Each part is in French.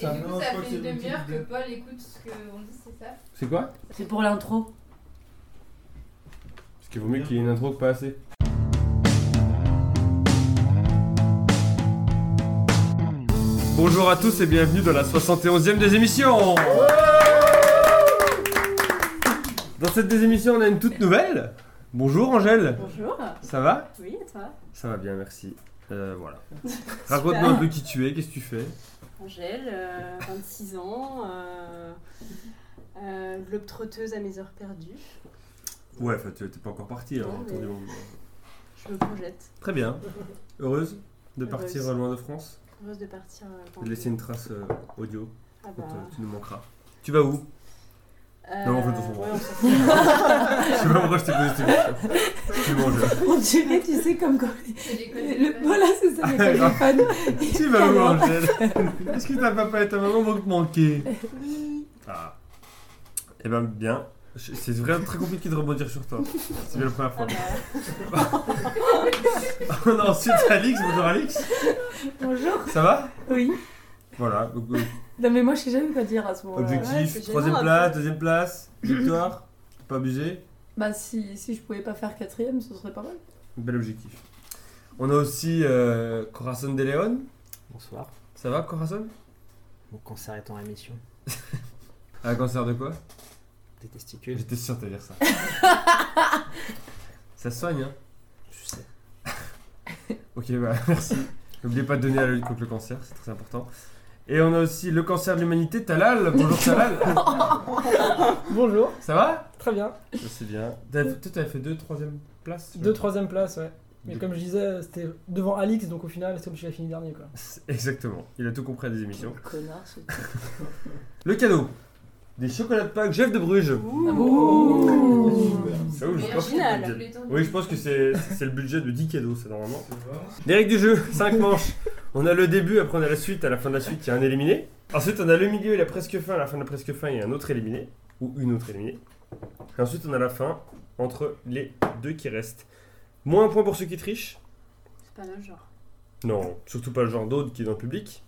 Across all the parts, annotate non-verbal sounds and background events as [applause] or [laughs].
Et Ça, du coup, ça fait une c'est demi-heure que Paul écoute ce qu'on dit, c'est ça? C'est quoi? C'est pour l'intro. Parce qu'il vaut mieux qu'il y ait une intro que pas assez. Bonjour à tous et bienvenue dans la 71e des émissions Dans cette des émissions, on a une toute nouvelle. Bonjour Angèle, Bonjour. ça va? Oui, et toi? Ça va bien, merci. Euh, voilà. [laughs] Raconte-moi un peu qui tu es, qu'est-ce que tu fais? Angèle, euh, 26 ans, euh, euh, globe-trotteuse à mes heures perdues. Ouais, tu t'es pas encore parti alors, mais- monde. Je me projette, Très bien. [laughs] Heureuse de Heureuse. partir loin de France heureuse de partir. euh, De laisser une trace euh, audio Ah quand bah, euh, tu nous manqueras. Tu vas où? euh, Non, en fait, on s'en fout. ouais, [laughs] on. Je sais pas pourquoi je t'ai posé cette question. Tu manges. On dirait, tu sais, comme quand. C'est l'école Le... téléphone. Voilà, c'est ça, les téléphones. Tu vas où, Angèle Est-ce que ta papa et ta maman vont te manquer Ah. Eh ben, bien. C'est vraiment très compliqué de rebondir sur toi. C'est bien la première Ah fois. bah, On a ensuite Alix. Bonjour Alix. Bonjour. Ça va? Oui. Voilà. Donc, euh, Non, mais moi, je sais jamais quoi dire à ce moment-là. objectif troisième gênant, place, deuxième place, [clears throat] victoire. Pas abusé. Bah, si, si je pouvais pas faire quatrième, ce serait pas mal. Bel objectif. On a aussi euh, Corazon de Leon. Bonsoir. Ça va, Corazon? Mon cancer est en rémission. [laughs] Un cancer de quoi? Des testicules. J'étais sûr de te dire ça. [laughs] ça soigne, hein? Je sais. [laughs] Ok, bah merci. N'oubliez pas de donner à la lutte contre le cancer, c'est très important. Et on a aussi le cancer de l'humanité, Talal. Bonjour Talal. [laughs] Bonjour, Ça va? Très bien. Ça, C'est bien. Toi, t'avais fait deux, troisième place Deux, troisième place, ouais. Mais Deux. comme je disais, c'était devant Alix, donc au final, c'est comme si j'avais fini dernier, quoi. Exactement. Il a tout compris à des émissions. Connard, ce [laughs] Le cadeau. Des chocolats de Pâques Jeff de Bruges. Ouh. Ça, oui, je pense que-. Oui, je pense que c'est c'est le budget de 10 cadeaux, ça, normalement. Les règles du jeu, 5 manches. [laughs] On a le début, après on a la suite. À la fin de la suite, il y a un éliminé. Ensuite, on a le milieu et la presque fin. À la fin de la presque fin, il y a un autre éliminé. Ou une autre éliminée. Et ensuite, on a la fin entre les deux qui restent. Moins un point pour ceux qui trichent. c'est pas notre genre. Non, surtout pas le genre d'Aude qui est dans le public.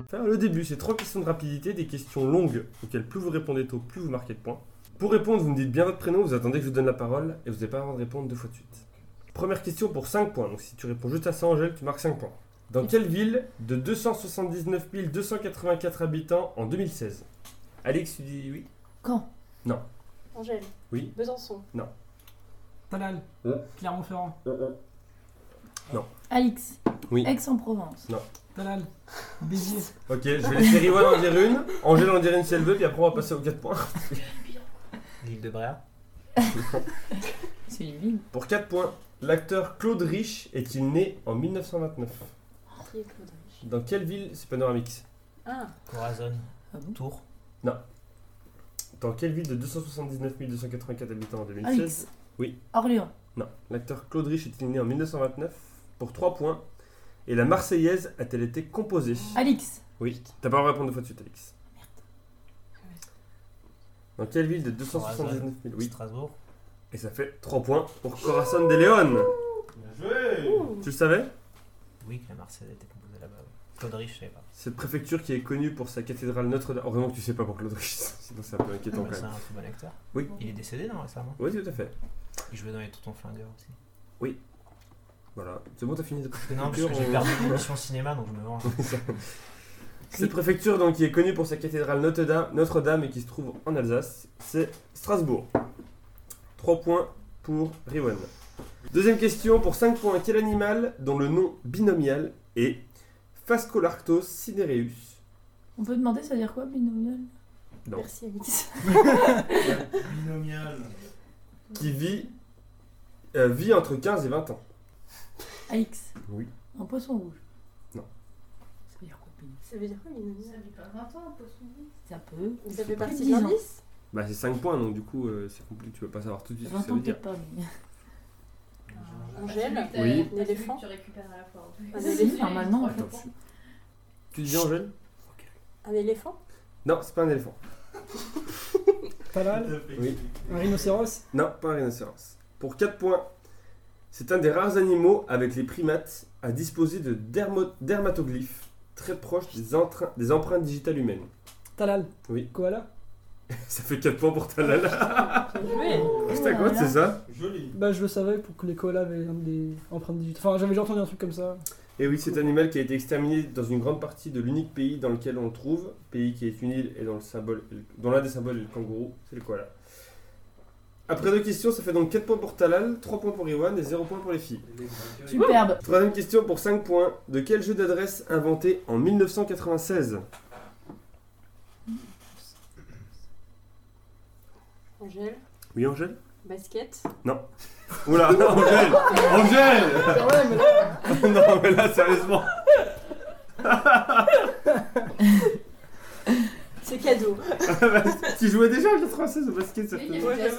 Enfin, le début, c'est trois questions de rapidité, des questions longues auxquelles plus vous répondez tôt, plus vous marquez de points. Pour répondre, vous me dites bien votre prénom, vous attendez que je vous donne la parole et vous n'avez pas le droit de répondre deux fois de suite. Première question pour 5 points, donc si tu réponds juste à ça, Angèle, tu marques 5 points. Dans quelle ville de 279 284 habitants en 2016 Alex, tu dis oui? Quand Angèle. Oui. Besançon. Talal, Oh. Clermont-Ferrand, Alix. Oui. Aix-en-Provence. Talal, Béziers, Ok, je vais laisser Riwan en dire une, Angèle en dire une si elle veut, puis après on va passer aux 4 points. [laughs] L'île de Bréa. [laughs] C'est une ville. Pour 4 points, l'acteur Claude Rich est-il né en 1929 Qui est Claude Rich? Dans quelle ville C'est Panoramix? Ah, Corazon. Ah bon? Tours. Dans quelle ville de 279 284 habitants en 2016 Alix. Oui. Orléans. Non. L'acteur Claude Rich est-il né en 1929 Pour 3 points. Et la Marseillaise a-t-elle été composée? Alix. Oui. T'as pas le droit de répondre deux fois de suite, Alex. Dans quelle ville de 279 000 Oui. Strasbourg. Et ça fait 3 points pour Corazon de Leon. Ouh. Tu le savais? Oui, que la Marseillaise a été composée là-bas. oui. Claude Rich, je savais pas. Cette préfecture qui est connue pour sa cathédrale Notre-Dame. Oh, vraiment que tu sais pas pour Claude Rich, sinon c'est un peu inquiétant Bah, quand c'est même. un très bon acteur. Oui. Il est décédé, non, récemment? Oui, tout à fait. Il jouait dans les Tontons Flingueurs aussi. Voilà. C'est bon, t'as fini de Non, parce que j'ai perdu l'émission cinéma, donc je me venge. [laughs] Cette préfecture donc, qui est connue pour sa cathédrale Notre-Dame et qui se trouve en Alsace, c'est Strasbourg. 3 points pour Riwan. Deuxième question pour 5 points. Quel animal dont le nom binomial est Phascolarctos cinereus? On peut demander, ça veut dire quoi, binomial? Non. Merci Alix. [laughs] Binomial. Qui vit, euh, vit entre 15 et 20 ans. Alix. Oui. Un poisson rouge. Non. Ça veut dire quoi, binomial Ça veut dire quoi, Ça vit pas 20 ans, un poisson. C'est un peu. Ça fait partie de de 10 ans. l'indice Bah c'est 5 points donc du coup euh, c'est compliqué, tu peux pas savoir tout de suite ce que 20 ça ans, veut dire. peut-être pas, mais. Angèle Oui. Un éléphant Tu récupères à la fois. Un Si, éléphant. normalement, en Attends. fait. Tu dis Angèle Un éléphant? Non, c'est pas un éléphant. [laughs] Talal, Oui. un rhinocéros, Non, pas un rhinocéros. Pour 4 points, C'est un des rares animaux avec les primates à disposer de dermo- dermatoglyphes très proches des, entra- des empreintes digitales humaines. Talal. Oui. Koala. [laughs] Ça fait 4 points pour Talal. Joué. [laughs] C'est quoi, c'est ça Joli. Bah, je le savais pour que les koalas avaient des empreintes digitales. Enfin, j'avais déjà entendu un truc comme ça. Et oui, cet animal qui a été exterminé dans une grande partie de l'unique pays dans lequel on le trouve, pays qui est une île et dont le symbole, dont l'un des symboles est le kangourou, c'est le koala. Après deux questions, ça fait donc 4 points pour Talal, 3 points pour Iwan et 0 points pour les filles. Superbe. Troisième question pour 5 points. De quel jeu d'adresse inventé en 1996 Angèle, Oui, Angèle? Basket. Oula, [laughs] Angèle. Angèle. [laughs] Non, mais là, sérieusement [laughs] C'est cadeau. [laughs] Tu jouais déjà en 96 au basket, ça Oui, fait- [laughs]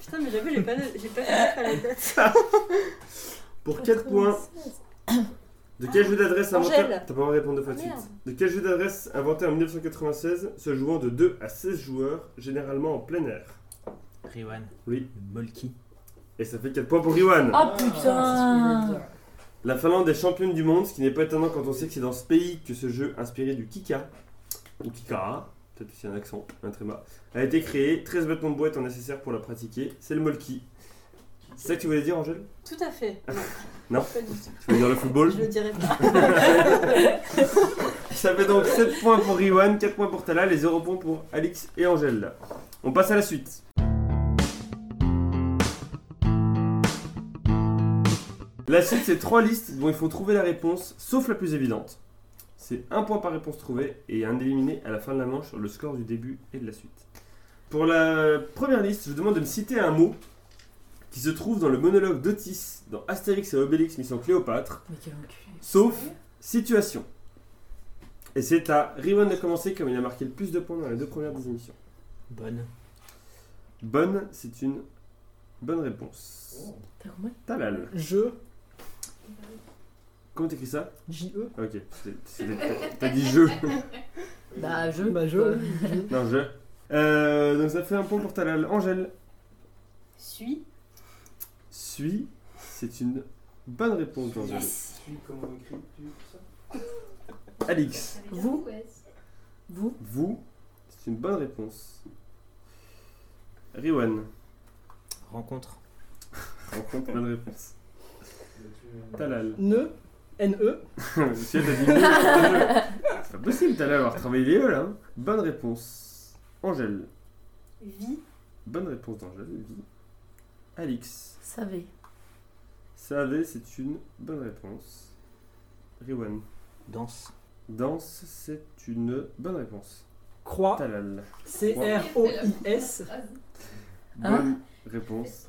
Putain, mais j'avoue, j'ai pas, j'ai pas à la date. Pour 4 points, de quel jeu d'adresse inventé. T'as pas de répondre deux fois de suite. De quel jeu d'adresse inventé en 1996, se jouant de 2 à 16 joueurs, généralement en plein air? Riwan. Oui. Molki. Et ça fait 4 points pour Iwan. Oh Ah, putain dire. La Finlande est championne du monde, ce qui n'est pas étonnant quand on sait que c'est dans ce pays que ce jeu inspiré du Kika, ou Kikara, peut-être que c'est un accent, un tréma, a été créé. 13 bâtons de bois étant nécessaires pour la pratiquer. C'est le Molki. C'est ça que tu voulais dire, Angèle? Tout à fait. [laughs] Non. Non. Pas du tout. Tu veux dire le football? Je le dirai pas. [laughs] Ça fait donc 7 points pour Iwan, 4 points pour Talal et 0 points pour Alix et Angèle. On passe à la suite. La suite, c'est trois listes dont il faut trouver la réponse, sauf la plus évidente. C'est un point par réponse trouvée et un éliminé à la fin de la manche sur le score du début et de la suite. Pour la première liste, je vous demande de me citer un mot qui se trouve dans le monologue d'Otis dans Astérix et Obélix Mission Cléopâtre, Mais quel enculé. sauf situation. Et c'est à Riwan de commencer comme il a marqué le plus de points dans les deux premières des émissions. Bonne. Bonne, c'est une bonne réponse. T'as combien Talal. Je, Comment t'écris ça J-E. Ok, c'est- c'est- t'as dit je. [laughs] Bah, je. Bah, je. Euh, Non, je. Euh, donc ça fait un point pour Talal. Angèle. Suis. Suis, c'est une bonne réponse d'Angèle. Suis comment écris-tu ça Alix. Vous. Vous Vous, c'est une bonne réponse. Riwan. Rencontre. Rencontre, bonne réponse. Talal. Ne, N-E. [laughs] Monsieur, t'as dit le. [laughs] C'est pas possible, Talal, avoir travaillé les E là. hein. Bonne réponse. Angèle. Vie. Bonne réponse d'Angèle. Vie. Alix. savez. Savez, c'est une bonne réponse. Riwan. Danse. Danse, c'est une bonne réponse. Croix. Talal. C-R-O-I-S. Hein Bonne réponse.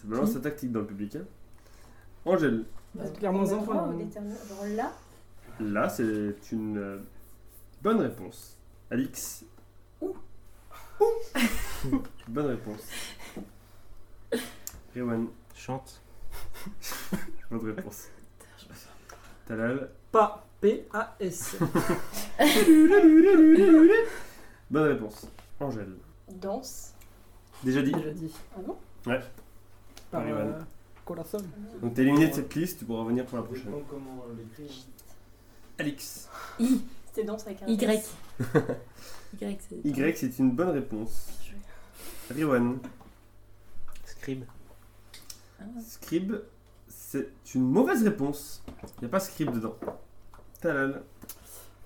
Ça balance sa tactique dans le public. hein. Angèle. Bah, clairement un On a droit là. Genre là. Là, c'est une euh, bonne réponse. Alix. [laughs] bonne réponse. Riwan. Chante. [laughs] Bonne réponse. [laughs] Talal. Pas. P-A-S. Bonne réponse. Angèle. Danse. Déjà dit. Déjà dit. Ah bon? Par Par euh, Corazon. Donc t'es éliminé de cette liste, tu pourras revenir pour la prochaine. dépend comment on l'écrit. Alix. I. C'était avec un Y. S. [laughs] Y, c'est. Y, c'est une bonne réponse. Riwan. Scribe. Ah. Scribe, c'est une mauvaise réponse. Il n'y a pas scribe dedans. Talal.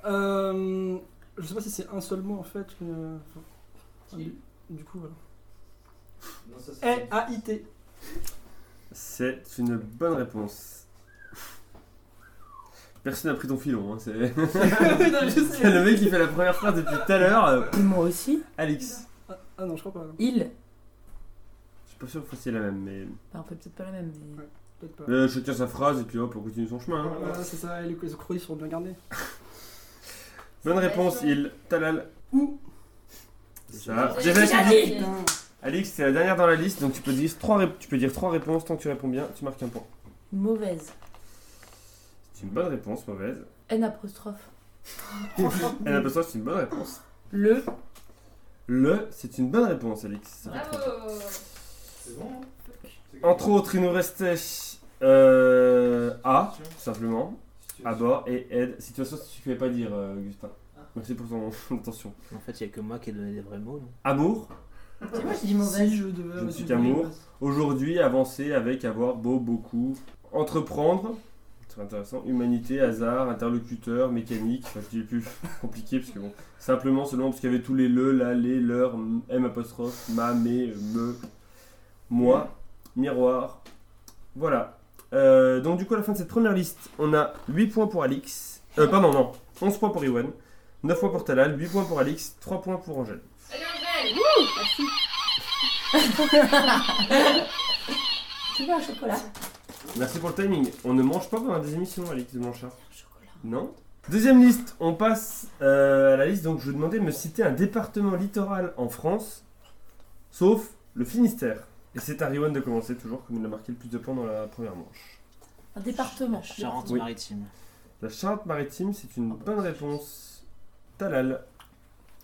Euh, je sais pas si c'est un seul mot en fait. mais, euh, enfin, du, du coup, voilà. Non, ça, c'est- L-A-I-T. C'est une bonne réponse. Personne n'a pris ton filon. Hein. C'est [laughs] [laughs] c'est le mec qui fait la première phrase depuis tout à l'heure. euh, Moi aussi. Alix. Ah, ah non, je crois pas. non. Il. Je suis pas sûr que vous fassiez la même, mais. Bah, on fait peut-être pas la même, mais. Ouais. Peut-être pas. Euh, chacun sa phrase et puis hop, on continue son chemin. hein. Voilà, c'est ça, et les, les croix sont bien gardés. Bonne réponse, il. Talal. Ou. Ça. J'ai dit. dit. Alix, c'est la dernière dans la liste, donc tu peux dire trois, tu peux dire trois réponses. Tant que tu réponds bien, tu marques un point. Mauvaise. C'est une bonne réponse, mauvaise. N apostrophe. Elle [laughs] a besoin, c'est une bonne réponse. Le. Le, c'est une bonne réponse, Alix. Ça fait trois. Bravo C'est bon hein Entre autres, il nous restait euh, A, tout simplement, à bord, et aide. Situation, si tu ne pouvais pas dire, euh, Augustin. Ah. Merci pour ton [laughs] attention. En fait, il n'y a que moi qui ai donné des vrais mots, non? Amour, moi, j'ai dit mauvaise. Si je devais. Je ne suis qu'amour. aujourd'hui, avancer avec avoir beau, beaucoup. Entreprendre, c'est intéressant. Humanité, hasard, interlocuteur, mécanique. Enfin, je dis plus [laughs] compliqué parce que bon, simplement, seulement parce qu'il y avait tous les le, la, les, leur, m apostrophe, ma, mais, me, moi, miroir. Voilà. Euh, donc, du coup, à la fin de cette première liste, on a 8 points pour Alix. Euh, pardon, non. 11 points pour Iwan. 9 points pour Talal, 8 points pour Alix, 3 points pour Angèle. Angèle [laughs] Tu veux un chocolat? Merci pour le timing. On ne mange pas pendant des émissions, Alix de Blanchard. Chocolat. Non? Deuxième liste, on passe euh, à la liste. Donc, je vous demandais de me citer un département littoral en France, sauf le Finistère. Et c'est à Riwan de commencer, toujours, comme il a marqué le plus de points dans la première manche. Un département. Charente-Maritime. La Charente-Maritime, c'est une bonne réponse. Talal.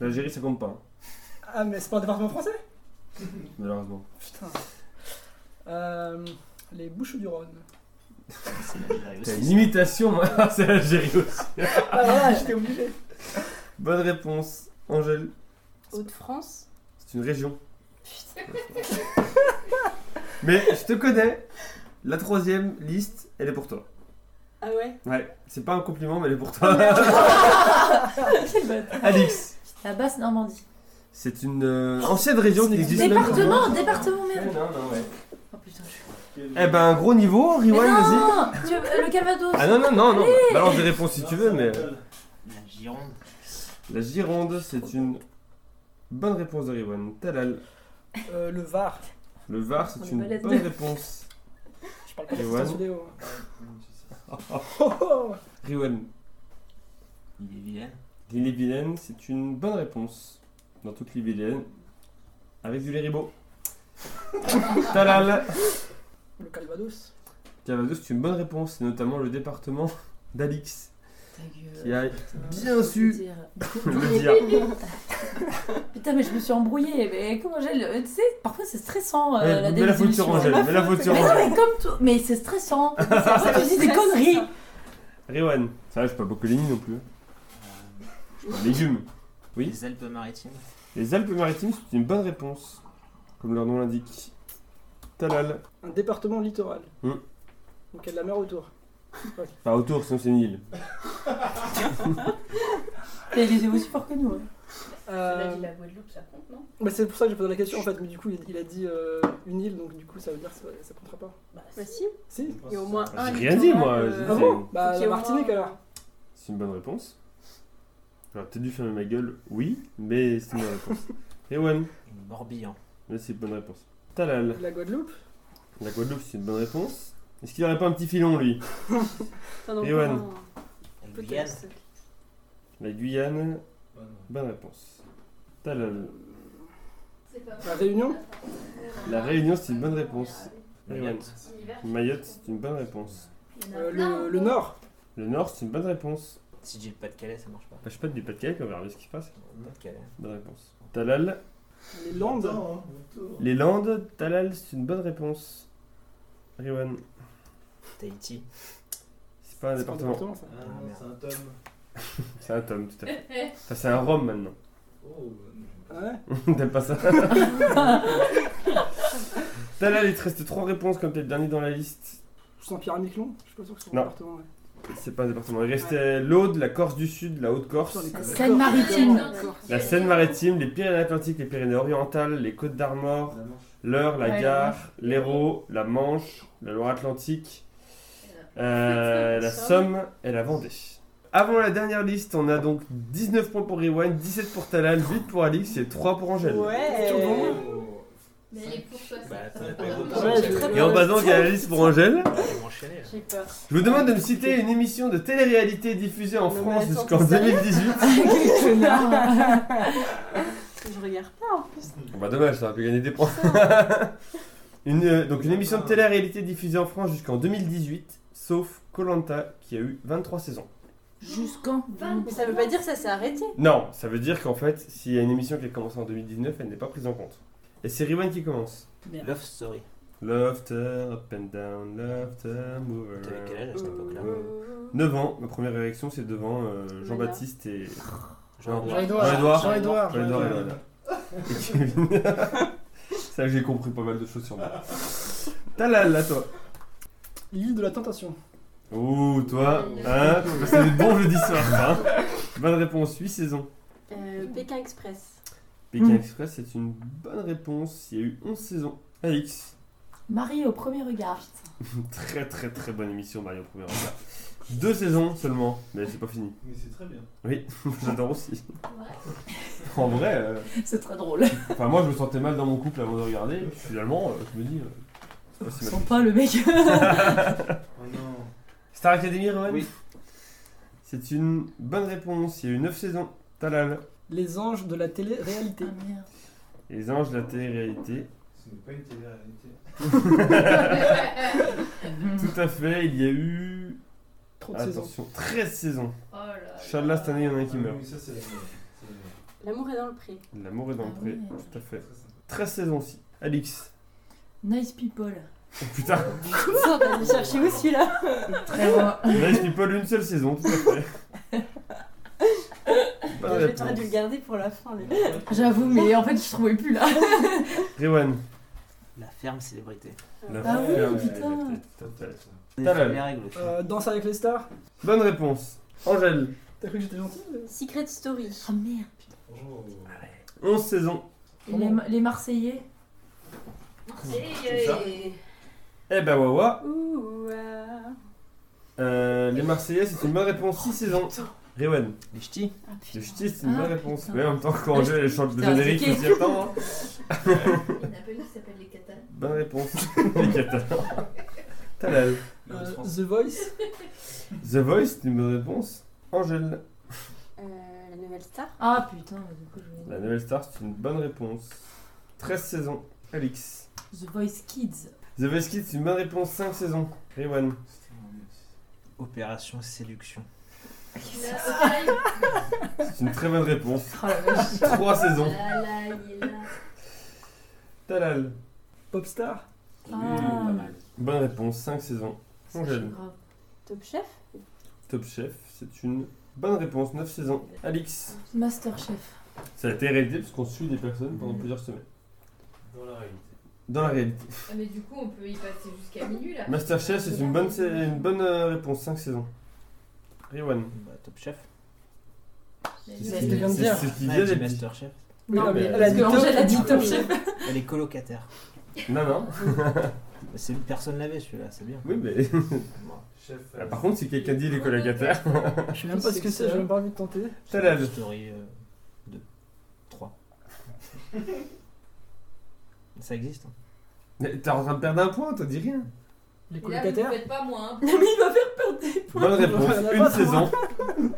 L'Algérie, ça compte pas, hein, Ah, mais c'est pas un département français malheureusement. Putain. Euh, les Bouches du Rhône. C'est l'Algérie T'as une imitation, moi. c'est l'Algérie aussi. Ah voilà, j'étais obligé. Bonne réponse. Angèle, Hauts-de-France. c'est une région. Mais je te connais. La troisième liste, elle est pour toi. Ah ouais? Ouais, c'est pas un compliment, mais elle est pour toi. Quel bâtard. [laughs] Alix, La basse Normandie. C'est une euh, ancienne région qui existe même Département, département, Ouais, merde. non, non, ouais. Oh putain, je suis. Eh ben, un gros niveau, Mais Rewind, vas-y. non tu veux- Le Calvados. Ah non, non, non, non. Balance des réponses si tu veux, mais. La Gironde. La Gironde, c'est une bonne réponse de Rewind. Talal. Euh, le Var. Le Var, On c'est est une balèze. bonne réponse. Je parle pas de Et cette vidéo. Ah, Oh, oh. Rewind. Il est vilaine. L'île-et-Vilaine, c'est une bonne réponse. Dans toute l'île-et-Vilaine. Avec du lait ribot. [laughs] Talal. Le Calvados. Calvados, c'est une bonne réponse. C'est notamment le département d'Alix. Ta gueule. Qui a Putain, bien je su dire. [laughs] le dire. [laughs] Putain, mais je me suis embrouillée. Mais comment j'ai le. Tu sais, parfois c'est stressant. euh, la mets la faute sur désillusion. Angèle. Mets la faute sur Mais non, Angèle. mais comme tout. Mais c'est stressant. Après, tu dis des conneries. Rewan. Ça va, je suis pas beaucoup non plus. Euh, Légumes. Oui. Les Alpes-Maritimes. Les Alpes-Maritimes, c'est une bonne réponse. Comme leur nom l'indique. Talal. Un département littoral. Hmm. Donc il y a de la mer autour. [laughs] Pas autour, sinon c'est une île. [laughs] Et il est aussi fort que nous. hein. Euh, dit la Guadeloupe, ça compte, non? Bah, c'est pour ça que j'ai posé la question en fait, mais du coup il, il a dit euh, une île, donc du coup ça veut dire que ça, ça comptera pas. Bah, Bah si, Si il y a au moins un. J'ai rien dit, moi. J'ai euh, dit, Ah bon? C'est- Bah Faut qu'il y la ait au Martinique moins- alors. C'est une bonne réponse. J'aurais peut-être dû fermer ma gueule, oui, mais c'est une bonne réponse. [laughs] Rewan. Une Morbihan. Là, c'est une bonne réponse. Talal. La Guadeloupe? La Guadeloupe, c'est une bonne réponse. Est-ce qu'il aurait pas un petit filon, lui? [laughs] Ewan. un, La Guyane. peut-être. La Guyane, Bonne. réponse. Talal. C'est pas La Réunion. La Réunion, c'est une bonne réponse. Mayotte. Mayotte, c'est une bonne réponse. Euh, le, le Nord? Le Nord, c'est une bonne réponse. Si j'ai le Pas-de-Calais, ça marche pas. Bah, je sais pas du Pas-de-Calais, on verra bien ce qui se passe. Pas-de-Calais. Bonne réponse. Talal. Les Landes. Hein. Les Landes, Talal, c'est une bonne réponse. Riwan, Tahiti. c'est pas un C'est département. département, ça. Ah non, c'est un tome. [laughs] C'est un tome, tout à fait. [laughs] Enfin, c'est un rhum maintenant. Oh, Ah ouais [laughs] T'aimes pas ça Talal, il te reste trois réponses comme t'es le dernier dans la liste. Saint-Pierre et Miquelon Je suis pas sûr que c'est un département. Ouais. C'est pas un département. Il restait l'Aude, la Corse du Sud, la Haute-Corse, Seine-Maritime. La Seine-Maritime, les Pyrénées-Atlantiques, les Pyrénées-Orientales, les Côtes d'Armor, l'Eure, la Ouais, Gare, l'Hérault, la Manche, la Loire-Atlantique, euh, la Somme et la Vendée. Avant la dernière liste, on a donc 19 points pour Rewind, 17 pour Talal, 8 pour Alix et 3 pour Angèle. Toujours bon. Ouais. Mais les pour toi, Bah, ça. Et en basant qu'il y a la liste pour Angèle. J'ai peur. je vous demande de me citer une émission de télé-réalité diffusée en Non, mais France attends, jusqu'en t'es sérieux 2018. [laughs] Quel connard. [laughs] Je regarde pas en plus. Bon bah dommage, ça aurait pu gagner des points. [laughs] une, euh, donc une émission de télé-réalité diffusée en France jusqu'en 2018, sauf Colanta qui a eu 23 saisons. Jusqu'en. Mais ça veut pas dire que ça s'est arrêté. Non, ça veut dire qu'en fait, s'il y a une émission qui a commencé en 2019, elle n'est pas prise en compte. Et c'est Riwan qui commence. Love Story. Lofter, up and down, lofter, move T'avais quel âge à around. cette époque-là 9 ans, ma première érection c'est devant euh, Jean-Baptiste et. Jean-Édouard. Jean-Édouard. Jean-Édouard et Jean-Édouard. Lola. [laughs] Et Kevin. C'est là que j'ai compris pas mal de choses sur moi. Talal, à toi. L'île de la tentation. Ouh, toi, hein C'est des bons jeudi soir, ça, hein Bonne réponse, 8 saisons. Euh, Pékin Express. Pékin Mm. Express, c'est une bonne réponse. Il y a eu 11 saisons. Alix, Marie au premier regard. [laughs] très très très bonne émission, Mario Premier regard. Deux saisons seulement, mais c'est pas fini. Mais c'est très bien. Oui, [laughs] j'adore aussi. Ouais. En vrai, euh, C'est très drôle. enfin moi je me sentais mal dans mon couple avant de regarder, et puis finalement euh, je me dis, euh, c'est pas si mal. Sens pas le mec. [laughs] Oh non. Star Academy, Rowan Oui. C'est une bonne réponse, il y a eu 9 saisons. Talal. Les anges de la télé-réalité. Ah merde. Les anges de la télé-réalité. Ce n'est pas une télé-réalité. [laughs] [laughs] Tout à fait, il y a eu. Trop de saisons. Attention, 13 saisons. Oh là là. Inch'Allah, cette année, il y en a un qui Ah meurt. L'amour est dans le pré. L'amour est dans le Ah pré, tout à fait. Très sympa. 13 saisons aussi. Alix. Nice people. Oh, putain, [laughs] Ça, on va aller chercher où celui-là Très bon. Nice People, une seule saison, tout à fait. J'aurais dû le garder pour la fin. les- J'avoue, mais en fait, je trouvais plus là. [laughs] Rewan. La ferme célébrité. La Ah oui, ferme, putain. règles aussi. Euh, Danse avec les stars. Bonne réponse. Angèle. T'as cru que j'étais gentil mais- Secret Story. Ah merde. Oh. 11 saisons. Et les, les Marseillais et- Eh ben, Wawa. Ouh, Euh, les Marseillais, c'est une bonne réponse. 6 saisons. Rewan. Les ch'tis. Ah, Le putain. ch'ti, c'est une Ah, bonne réponse. putain. Mais en même temps, quand Angèle elle chante Putain, générique, s'y attendre. hein. Il y en a pas une qui s'appelle les Catalans. Bonne réponse. [laughs] Les Catalans. Talal. Euh, The Voice. The Voice, c'est une bonne réponse. Angèle. Euh, la nouvelle star. Ah putain, du coup, je vais La nouvelle star, c'est une bonne réponse. 13 saisons. Alix. The Voice Kids. The Voice Kids, c'est une bonne réponse. 5 saisons. Rewan. Opération séduction. C'est une très bonne réponse. Oh la vache. 3 saisons. Là, là, il est là. Talal. Popstar. Ah. Pas mal. Bonne réponse. 5 saisons. Angèle. Grave. Top Chef. Top Chef, c'est une bonne réponse. 9 saisons. Alix. Masterchef. Ça a été réalisé parce qu'on suit des personnes pendant plusieurs semaines. Dans la réalité. Dans la réalité. Ah, mais du coup, on peut y passer jusqu'à minuit là. Masterchef, c'est une bonne, c'est une bonne euh, réponse. 5 saisons. Riwan. Bah, top chef. Mais C'est ce je viens de dire. c'est ce vient. Masterchef. Oui, Non, non, mais mais- elle a Parce dit que top. Angèle a dit top chef. Elle est colocataire. Non, non. Bah, [laughs] C'est personne l'avait celui-là, c'est bien. Oui, mais. [laughs] Chef. Ah, Par contre, si quelqu'un dit les colocataires. [laughs] Je sais même pas ce que c'est, j'ai même pas envie de tenter. Talal. Love Story euh, 2. 3. Ça existe. hein. Mais T'es en train de perdre un point, toi, dis rien. Les Et là, vous colocataires. faites pas moins. Non, mais il va faire perdre des points. Bonne réponse. Une saison. [laughs]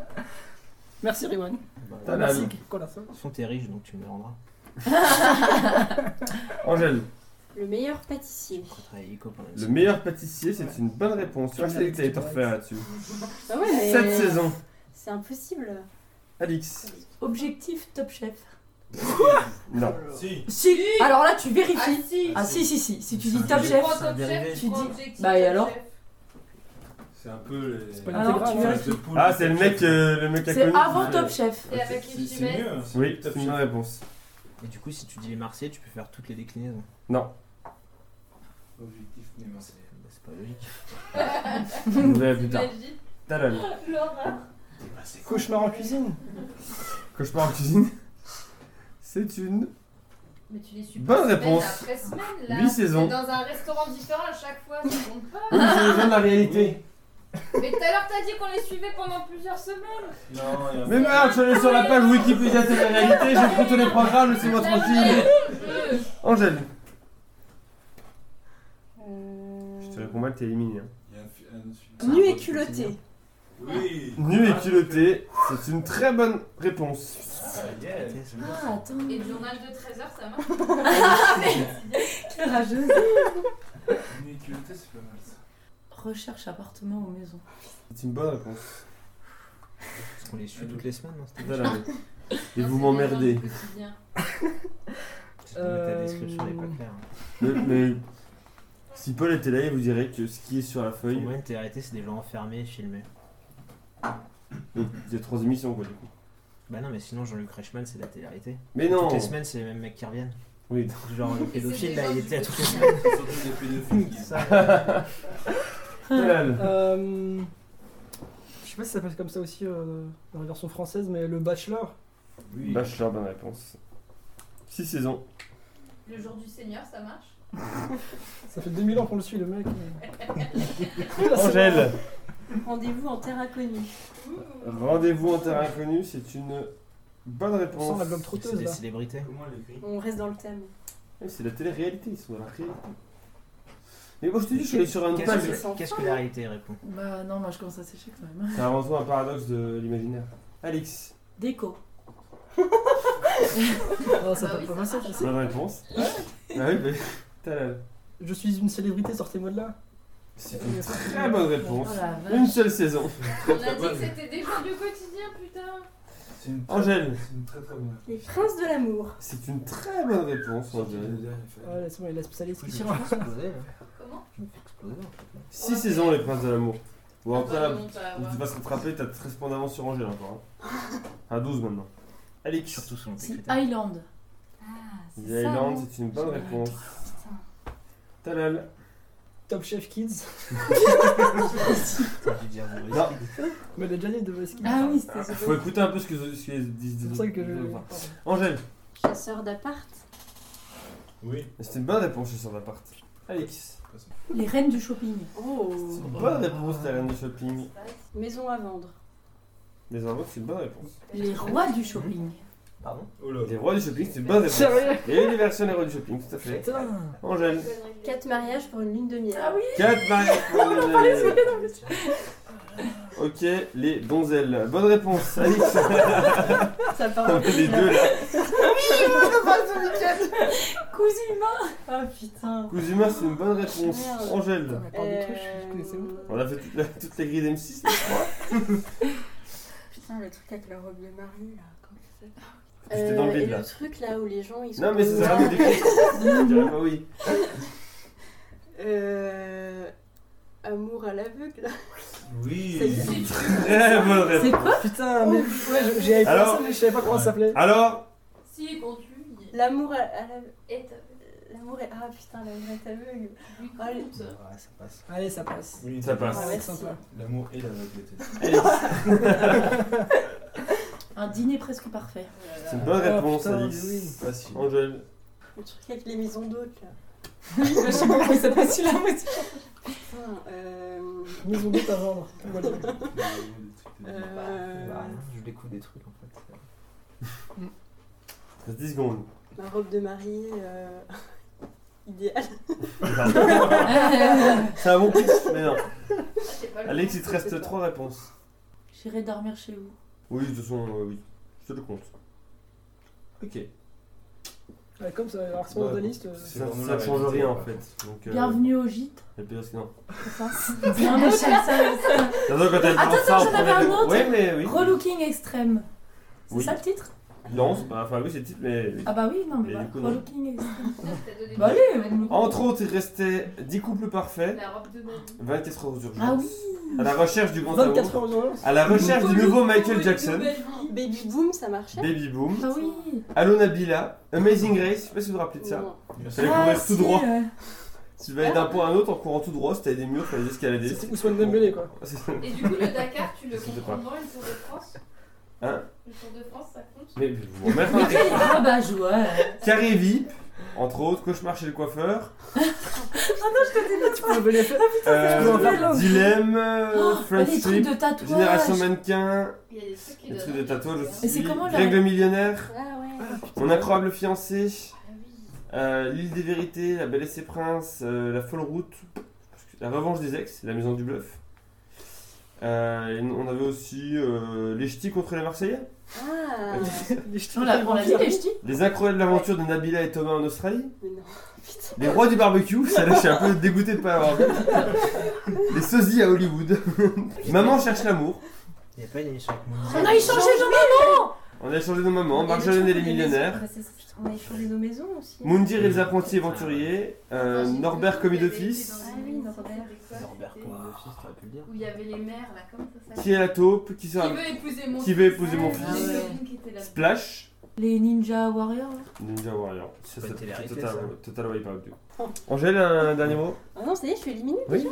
Merci Riwan. Bah, Talal. Merci. La fin De toute façon, t'es riche donc tu me le rendras. [laughs] Angèle. Le meilleur pâtissier. Je travaille ICO pendant une Le meilleur pâtissier, c'est une bonne réponse. Je savais que t'allais te refaire là-dessus. Ah ouais, mais 7 saisons. C'est impossible. Alix. Objectif top chef. Non. Si. Si. Alors là, tu Ah vérifies. si Ah si, si, si. Si tu dis C'est top chef. C'est un dérivé. tu dis- objectif Bah, et alors. C'est un peu les. C'est pas une Alors, intégrale, tu hein. vérifies. de poule. Ah, c'est le mec, euh, le mec à C'est connu. avant top chef. Et avec C'est- une C'est mieux. hein, c'est Oui, top c'est une chef. bonne réponse. Et du coup, si tu dis les Marseillais, tu peux faire toutes les déclinaisons. Non. Objectif mais Marseillais. Bah, c'est pas logique. [laughs] Vous verrez plus tard. Imagine Talal. l'horreur. Cauchemar en cuisine. Cauchemar en cuisine. C'est une. Mais tu les suis Bonne pas semaine réponse. après semaine là. Huit saisons. T'es dans un restaurant différent à chaque fois, ça compte pas. Oui, c'est les gens de la réalité. [laughs] Mais tout à l'heure t'as dit qu'on les suivait pendant plusieurs semaines. Non, il y a Mais merde, je suis allé sur la page Wikipédia de la réalité, j'ai pris tous les programmes, laissez-moi tranquille. Angèle. Euh... Je te réponds mal, t'es éliminé. hein. Il y a un fi- un film. Nu et culotté. Oui. Nu et culotté, c'est une très bonne réponse. Ah, yeah. Ah, attends. Et le journal de 13h ça marche [laughs] Quelle rageuse. Nu et culotté, c'est pas mal ça. Recherche appartement ou maison. C'est une bonne réponse. Parce qu'on les suit toutes les semaines, non c'était Voilà. Et vous m'emmerdez. ta description n'est pas claire. Mais, mais si Paul était là, il vous dirait que ce qui est sur la Pour feuille, moi, une télé-réalité, c'est des gens enfermés et filmés. Donc, il y a trois émissions quoi du coup. Bah non, mais sinon, Jean-Luc Reichmann, c'est de la télé-réalité. Mais non Toutes les semaines, c'est les mêmes mecs qui reviennent. Oui, Genre, le pédophile, là, il était à toutes les semaines. [laughs] Surtout des pédophiles qui Ça. Talal. Euh, je sais pas si ça s'appelle comme ça aussi euh, dans la version française, mais le Bachelor. Oui. Bachelor, bonne réponse. 6 saisons. Le jour du Seigneur, ça marche? Ça fait 2000 ans qu'on le suit, le mec. [laughs] Angèle, Rendez-vous en terre inconnue. rendez-vous en terre inconnue, c'est une bonne On réponse. sent la globe C'est des là. célébrités. Comment elle écrit On reste dans le thème. C'est la télé-réalité, ils sont dans la réalité. Mais moi je te dis, je suis allé sur une Qu'est-ce page. que- sans Qu'est-ce que la réalité répond Bah non, moi je commence à sécher quand même. C'est avant tout un paradoxe de l'imaginaire. Alix, Déco. Ah, [laughs] ça Bah oui, pas ça ça, c'est- bonne réponse. Ah oui, mais. Je suis une célébrité, sortez-moi de là. C'est une très bonne réponse. Oh Une seule saison. On a [laughs] dit que c'était des gens du quotidien, putain C'est une très- Angèle. C'est une très très bonne Les princes de l'amour. C'est une très bonne réponse, réponse. Angèle. Ouais, laisse-moi, tire. fais exploser, là. Comment Je me fais exploser, en fait. là. 6 saisons, les princes de l'amour. Bon, après, là, Attends, remonte à- tu vas se rattraper, t'as 13 points d'avance sur Angèle encore. Hein. [laughs] Enfin, 12 maintenant. Alix. Surtout selon tes C'est critères. Island. Ah, The Island, c'est une bonne réponse. Talal. Top Chef Kids. [laughs] Non. Mais déjà dit de Kids. Ah oui, c'était ça. Faut écouter un peu ce que ce qu'ils disent. C'est pour ça que je. Enfin, Angèle. Chasseur d'appart. Oui. C'est une bonne réponse, sur l'appart. Alix. Les reines du shopping. Oh. C'est une bonne réponse, la reine du shopping. Maison à vendre. Les enfants, c'est une bonne réponse. Les rois du shopping. Pardon Oh. Les rois du shopping, c'est une bonne réponse. Sérieux Il y a eu des versions des rois du shopping, tout à fait. Putain. Angèle. Quatre mariages pour une lune de miel. Ah oui 4 mariages pour les... Ok, les donzelles. Bonne réponse, Alix. Ça part en les deux là. Cousuma. Oh putain. Kuzuma, c'est une bonne réponse. Merde. Angèle. La part des trucs, je connaissais où On a fait toute la, toute la grille d'M6, je crois. Putain, le truc avec la robe de Marie là. Comment ça s'appelle? J'étais dans le Euh, et vide là. le truc là où les gens ils sont. Non, mais ça comme sert à rien de décrire. Je dirais pas oui. Euh. Amour à l'aveugle. Oui. [laughs] Très bonne C'est réponse. quoi Putain, mais ouais, j'y avais Alors- pensé, mais je savais pas comment ça s'appelait. Alors, Si, quand tu L'amour à, à l'aveugle. est L'amour est. Ah putain, l'amour est aveugle. Allez. Ouais, ça passe. Allez, ça passe. Oui, Ça passe. Ah, Ouais, ouais. L'amour et l'aveuglette. [laughs] [laughs] Un dîner presque parfait. C'est une bonne Oh, réponse, putain, oui. Facile. Angèle. Le truc avec les maisons d'hôtes là. [laughs] je sais pas comment il s'appelle celui-là, moi aussi. Putain, euh. Maison d'hôte à vendre. Voilà. [laughs] Euh. Bah, je découvre des trucs en fait. Reste 10 secondes. Ma robe de mariée. Euh... [laughs] Idéale. C'est un bon pitch, mais non. Alex, il te reste 3 réponses. J'irai dormir chez vous. Oui, de toute façon, euh, oui. Je te le compte. Ok. Ouais, comme ça, alors c'est la liste. euh, C'est Ça, vraiment ça la change réalité, rien en quoi. fait. Donc, euh, Bienvenue au gîte. et puis, non. C'est ça Non, sais ça, ça. Attends, quand elle Attends, ça en j'en avais un autre. Ouais, mais oui. Relooking extrême. C'est Oui. ça le titre? Non, c'est pas. Enfin, oui, c'est le titre, mais. Ah bah oui, non mais Et voilà. du coup, non. T'ai donné [laughs] Bah allez, Entre autres, il restait 10 couples parfaits, La robe de Marie. 24 heures d'urgence. Ah oui À la recherche du grand 24 amour. heures d'urgence. À la recherche du nouveau Michael Jackson. Baby Boom, ça marchait? Baby Boom. Ah oui Allo Nabila. Amazing Race. Je sais pas si vous vous rappelez de ça. Non. Fallait Ah, courir tout droit. Tu vas aller d'un point à un autre en courant tout droit. Si t'avais des murs, fallait escalader. C'était Ousmane Dembélé quoi. [laughs] C'est- Et du coup, le Dakar, tu le comprends dans le Tour de France? Hein Le Tour de France, ça compte Mais vous remettez [laughs] Ah bah je vois. Carré VIP. Entre autres, cauchemar chez le coiffeur. Tu peux lever les fesses. Euh, peux en faire Dilemme. euh, Oh, Front les trucs Strip. de tatouage. Génération mannequin. Il y a des trucs qui Les trucs de tatouage Et aussi. c'est comment, la- Règle millionnaire. Ah ouais. Mon incroyable fiancé. Ah oui. euh, L'île des vérités. La belle et ses princes. euh, la folle route. La revanche des ex. La maison du bluff. Euh, on avait aussi euh, les ch'tis contre les Marseillais. Ah. Les ch'tis. On l'a on l'a dit les ch'tis Les incroyables aventures de Nabila et Thomas en Australie. Mais non. Putain. Les rois du barbecue. Ça là, je suis un peu dégoûté de pas avoir vu. Les sosies à Hollywood. [laughs] Maman cherche l'amour. Il n'y a pas une émission avec mon On a échangé de maman On a échangé nos mamans, Marjolaine et les millionnaires. C'est ça. On a échangé nos maisons aussi. Moundir et les apprentis aventuriers. euh, Norbert commis d'office. Ah oui, Norbert. Norbert comme d'office, t'aurais pu le dire. Où il y avait les mères là, comment ça Qui est la taupe Qui sera Qui veut épouser mon Qui veut épouser mon Ah, fils. Splash. Les Ninja Warriors là Ninja Warrior. Ça, pas ça- une télé-réalité, total, total Wipeout. Angèle, un dernier mot Ah non, ça y est, je suis éliminée Oui.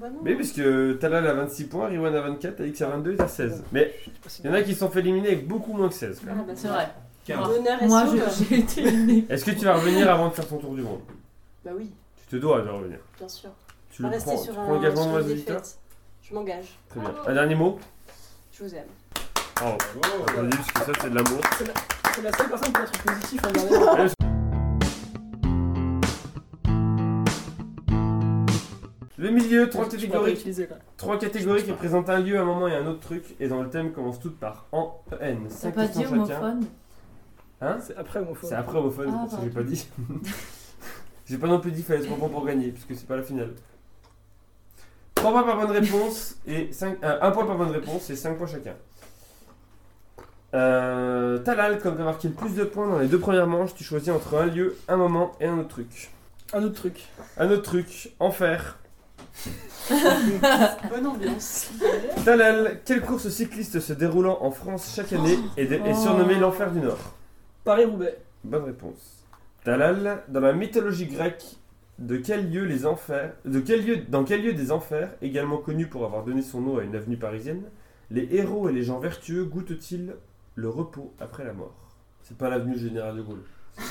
Bah non. Mais puisque Talal a 26 points, Riwan a 24, Alix a 22 et t'as 16. Mais il y en a qui se sont fait éliminer avec beaucoup moins que 16. quand Ah bah, C'est vrai. L'honneur est Moi, sauve. je- j'ai été éliminée. [laughs] Est-ce que tu vas revenir avant de faire ton tour du monde? Bah oui, Tu te dois de revenir. bien sûr. Tu Pas le rester prends, sur tu un prends l'engagement sur de une nos auditeurs défaite. Je m'engage. Très bien. Un dernier mot? Je vous aime. Bravo. Je dis parce que ça c'est de l'amour. C'est la seule personne qui a un truc positif à regarder. [laughs] Le milieu, trois catégories. Trois catégories qui présentent un lieu, un moment et un autre truc. Et dans le thème commence toutes par en N. T'as 5 pas dit chacun. homophone Hein C'est après homophone. C'est après homophone, Ah, j'ai pas dit. [laughs] j'ai pas non plus dit qu'il fallait 3 points pour gagner, puisque c'est pas la finale. 3 points par bonne réponse et 5, 1 point par bonne réponse et 5 points chacun. Euh, Talal, comme tu as marqué le plus de points dans les deux premières manches, tu choisis entre un lieu, un moment et un autre truc. Un autre truc. Un autre truc, enfer. Bonne ambiance. Talal, quelle course cycliste se déroulant en France chaque année est, surnommée Oh. l'enfer du Nord? Paris-Roubaix. Bonne réponse. Talal, dans la mythologie grecque, de quel lieu les enfers, de quel lieu, dans quel lieu des enfers, également connu pour avoir donné son nom à une avenue parisienne, les héros et les gens vertueux goûtent-ils le repos après la mort? C'est pas l'avenue Général de Gaulle. [laughs]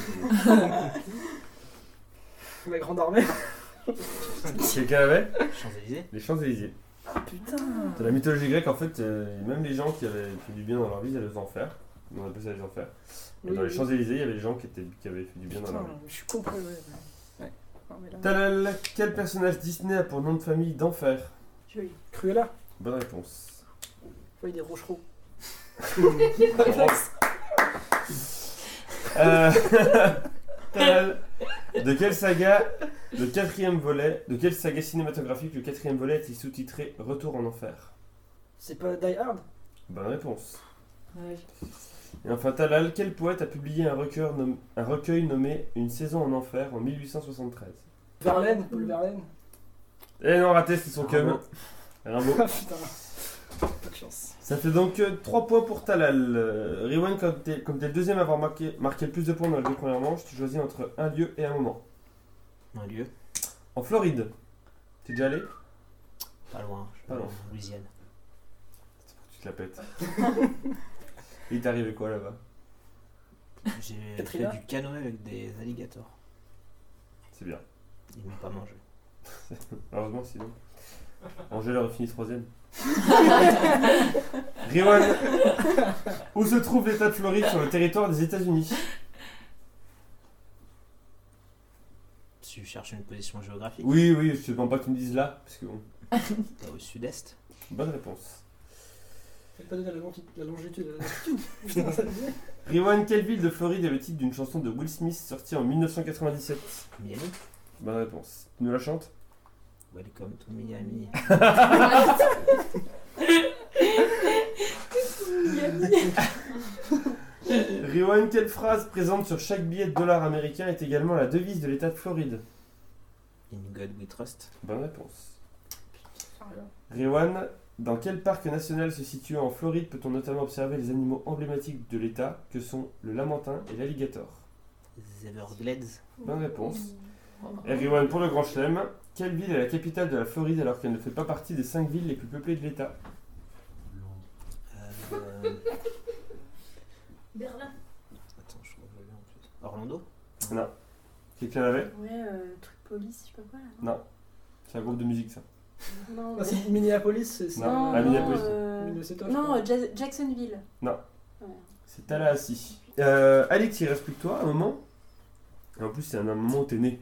La grande armée. [laughs] Quelqu'un avait Champs-Élysées Les Champs-Élysées. Putain. Dans la mythologie grecque, en fait, euh, même les gens qui avaient fait du bien dans leur vie, ils allaient aux enfers. On appelle ça les enfers. Et Oui, dans les oui. Champs-Élysées, il y avait des gens qui, étaient, qui avaient fait du bien dans Putain, leur vie. je suis compris, ouais. ouais. Non, mais là- Talal, quel personnage Disney a pour nom de famille d'enfer? Joli. Cruella. Bonne réponse. Oui, des rochereaux. Euh, [laughs] de quelle saga, le quatrième volet, de quelle saga cinématographique le quatrième volet est sous-titré Retour en enfer? C'est pas Die Hard? Bonne réponse. Ouais. Et enfin Talal, quel poète a publié un recueil, nom- un recueil nommé Une saison en enfer en 1873 Verlaine, Paul Verlaine. Eh non, raté, c'est son cum. Rimbaud. Ah [laughs] putain. Pas de chance. Ça fait donc 3 points pour Talal. Euh, Riwan, comme t'es le deuxième à avoir marqué, marqué le plus de points dans les deux premières manches, tu choisis entre un lieu et un moment. Un lieu En Floride. T'es déjà allé? Pas loin. Je suis Pas loin. loin. Louisiane. Tu te la pètes. [laughs] Il t'est arrivé quoi là-bas? J'ai [laughs] fait Katrina du canoë avec des alligators. C'est bien. Ils m'ont pas mangé. [laughs] Heureusement sinon. Angèle aurait fini troisième. [laughs] Riwan, où se trouve l'état de Floride sur le territoire des États-Unis? Si tu cherches une position géographique, Oui, oui, je te demande pas que tu me dises là, parce que bon. t'es au sud-est. Bonne réponse. Faites pas donner la, longi- la longitude. La latitude. [laughs] Putain, ça quelle ville de Floride est le titre d'une chanson de Will Smith sortie en 1997 Miami. Bonne réponse. Tu nous la chantes Welcome to Miami. [laughs] Riwan, quelle phrase présente sur chaque billet de dollar américain est également la devise de l'état de Floride In God we trust. Bonne réponse. Riwan, dans quel parc national se situant en Floride peut-on notamment observer les animaux emblématiques de l'état que sont le lamentin et l'alligator? The Everglades. Bonne réponse. Riwan, pour le grand chelem, quelle ville est la capitale de la Floride alors qu'elle ne fait pas partie des 5 villes les plus peuplées de l'état? Euh, Berlin. Attends, je crois que je en plus. Orlando? Quelqu'un l'avait Ouais, euh, truc police, je sais pas quoi là. Non? C'est un groupe de musique ça. Non, Ah, c'est Minneapolis, c'est c'est- Non, non, à Minneapolis. euh, Minnesota, je non, crois. Ja- Jacksonville. C'est Tallahassee. Euh, Alix, il reste plus que toi un moment? Et en plus, c'est un moment où t'es né.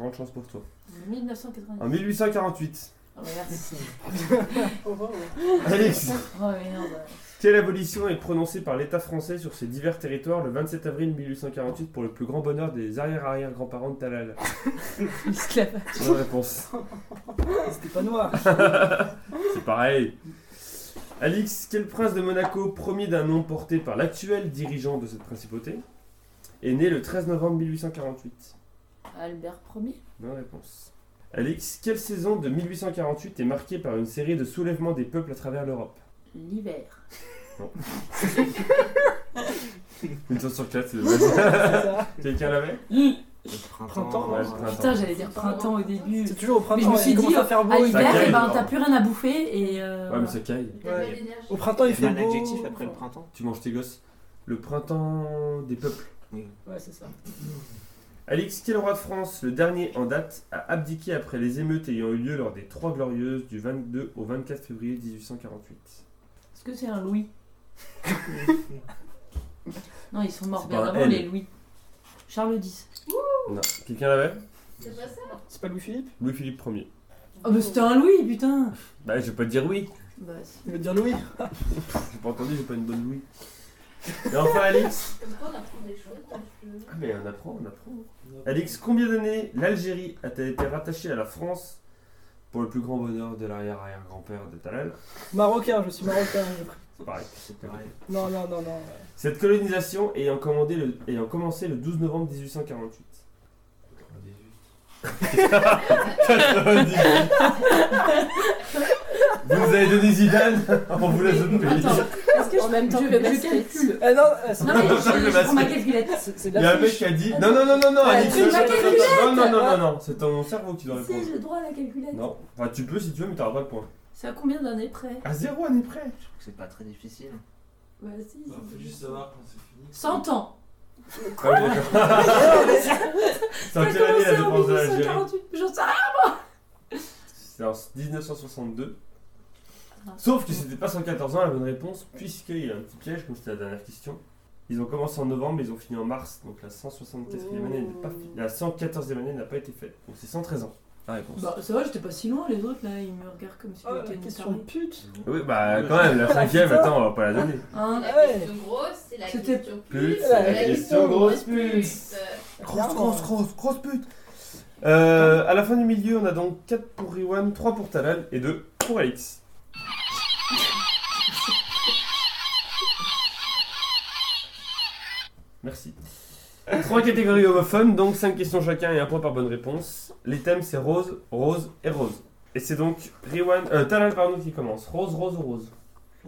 Grande chance pour toi. 1990. En 1848. Oh, merci. [laughs] Oh, oh, Alix, merde. quelle abolition est prononcée par l'État français sur ces divers territoires le 27 avril 1848 pour le plus grand bonheur des arrière-arrière-grands-parents de Talal? [laughs] L'esclavage. Bonne réponse. C'était pas noir. [laughs] C'est pareil. Alix, quel prince de Monaco, premier d'un nom porté par l'actuel dirigeant de cette principauté, est né le 13 novembre 1848 Albert Ier Bonne réponse. Alix, quelle saison de 1848 est marquée par une série de soulèvements des peuples à travers l'Europe? L'hiver. [laughs] Une chance sur quatre, c'est dommage. Quelqu'un l'avait? Le Printemps, ouais. printemps. Putain, j'allais dire printemps au début. C'est toujours au Mais je printemps, me suis dit, à faire beau. À l'hiver, caille, eh ben, t'as plus rien à bouffer et. euh, Ouais, mais ça caille. Ouais. Au printemps, il Il fait un beau. adjectif après le printemps Tu manges tes gosses. Le printemps des peuples. Ouais, c'est ça. Alix, quel roi de France, le dernier en date, a abdiqué après les émeutes ayant eu lieu lors des Trois Glorieuses du 22 au 24 février 1848 Est-ce que c'est un Louis? [laughs] Non, ils sont morts bien avant les Louis. Charles X. Non. Quelqu'un l'avait? C'est pas ça C'est pas Louis-Philippe? Louis-Philippe Ier. Oh, mais c'était un Louis, putain Bah, je vais pas te dire oui. Bah, si. Il veut dire Louis? [laughs] J'ai pas entendu, j'ai pas une bonne Louis. Et enfin, Alix. Comme quoi on apprend des choses dans ce jeu. Ah, mais on apprend, on apprend. Alix, combien d'années l'Algérie a-t-elle été rattachée à la France pour le plus grand bonheur de l'arrière-arrière-grand-père de Talal? Marocain, je suis marocain. je- C'est pareil. C'est pareil. Non, non, non, non. Cette colonisation ayant, commandé le- ayant commencé le 12 novembre 1848. 98. [laughs] [laughs] Vous nous avez donné Zidane, on vous laisse autre pays. Attends, est-ce que En je, même temps je, que le je basket. calcule Eh non, euh, c'est Non, mais je, Le je prends ma basket. calculette. c'est- c'est de Il y a la un mec triche. qui a dit Non, non, non, non, non, Ouais, Alix, c'est non, ma non, calculette. non, non, non, non, non, c'est ton cerveau qui doit Si, répondre. j'ai le droit à la calculette. Non, enfin tu peux si tu veux, mais t'auras pas de point. C'est à combien d'années près À zéro année près. Je trouve que c'est pas très difficile. Bah, si. Bah, c'est- faut juste savoir quand c'est fini. 100 ans. Ah oui, d'accord. [laughs] C'est en Ça a quelle année la commencé en défense de l'Algérie 1948. J'en sais rien. C'est en 1962. Sauf que c'était pas 114 ans la bonne réponse, puisqu'il y a un petit piège, comme c'était la dernière question. Ils ont commencé en novembre, mais ils ont fini en mars, donc la 164e année n'est pas fi- La 114e année n'a pas été faite. Donc c'est 113 ans. La réponse. Bah, ça va, j'étais pas si loin. Les autres, là, ils me regardent comme si Oh, j'étais une question tarée. de pute Oui, bah quand même, la cinquième, attends, on va pas la donner. Hein La ouais. question grosse, c'est la C'était question pute, pute. la question grosse pute. Grosse, grosse, grosse, grosse pute euh, À la fin du milieu, on a donc 4 pour Riwan, 3 pour Talal et 2 pour Alix. Merci. Trois catégories homophones, donc 5 questions chacun et un point par bonne réponse. Les thèmes c'est rose, rose et rose. Et c'est donc Riwan, euh, Talal pardon, qui commence. Rose, rose ou rose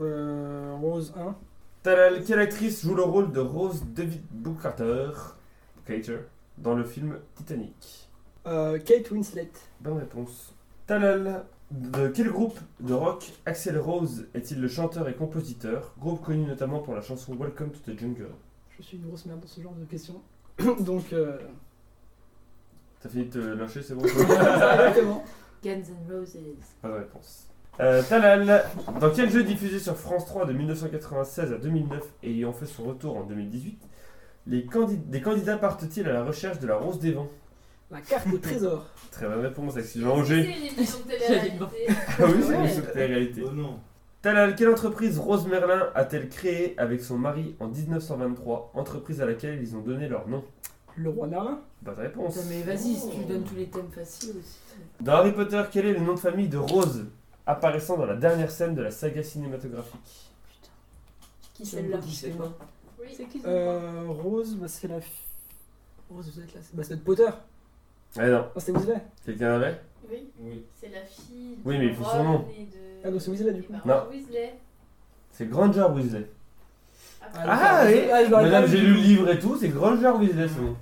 Euh, Rose 1. Talal, quelle actrice joue le rôle de Rose David Bookater dans le film Titanic? Euh, Kate Winslet. Bonne réponse. Talal, de quel groupe de rock Axel Rose est-il le chanteur et compositeur Groupe connu notamment pour la chanson Welcome to the Jungle? Je suis une grosse merde dans ce genre de questions. [coughs] Donc, euh... T'as fini de te lâcher, c'est bon? [laughs] Exactement. Guns N' Roses. Bonne réponse. Euh, Talal, dans quel jeu diffusé sur France 3 de 1996 à 2009 et ayant fait son retour en 2018, les candid- des candidats partent-ils à la recherche de la rose des vents? La carte au trésor. [laughs] Très bonne réponse avec Sylvain C'est une émission de télé-réalité. [laughs] Ah oui, c'est une sur réalité. Oh non. Talal, quelle entreprise Rose Merlin a-t-elle créée avec son mari en 1923 Entreprise à laquelle ils ont donné leur nom? Le roi Merlin. Bonne réponse. Putain, mais vas-y, si tu donnes tous les thèmes faciles aussi. Dans Harry Potter, quel est le nom de famille de Rose apparaissant dans la dernière scène de la saga cinématographique? Qui C'est celle-là qui c'est Oui. C'est qui ça Euh, Rose, bah, c'est la. Rose, vous êtes là. c'est- Bah, c'est notre Potter. Ah non, Ah, c'est Weasley. quelqu'un l'avait Oui, Oui. c'est la fille. Oui, mais il faut son nom. Ah, donc c'est Weasley, du coup. des Non. parents Weasley. C'est Granger Weasley. Ah oui Ah, je l'aurais Madame, j'ai lu le livre et tout, c'est Granger Weasley ce nom.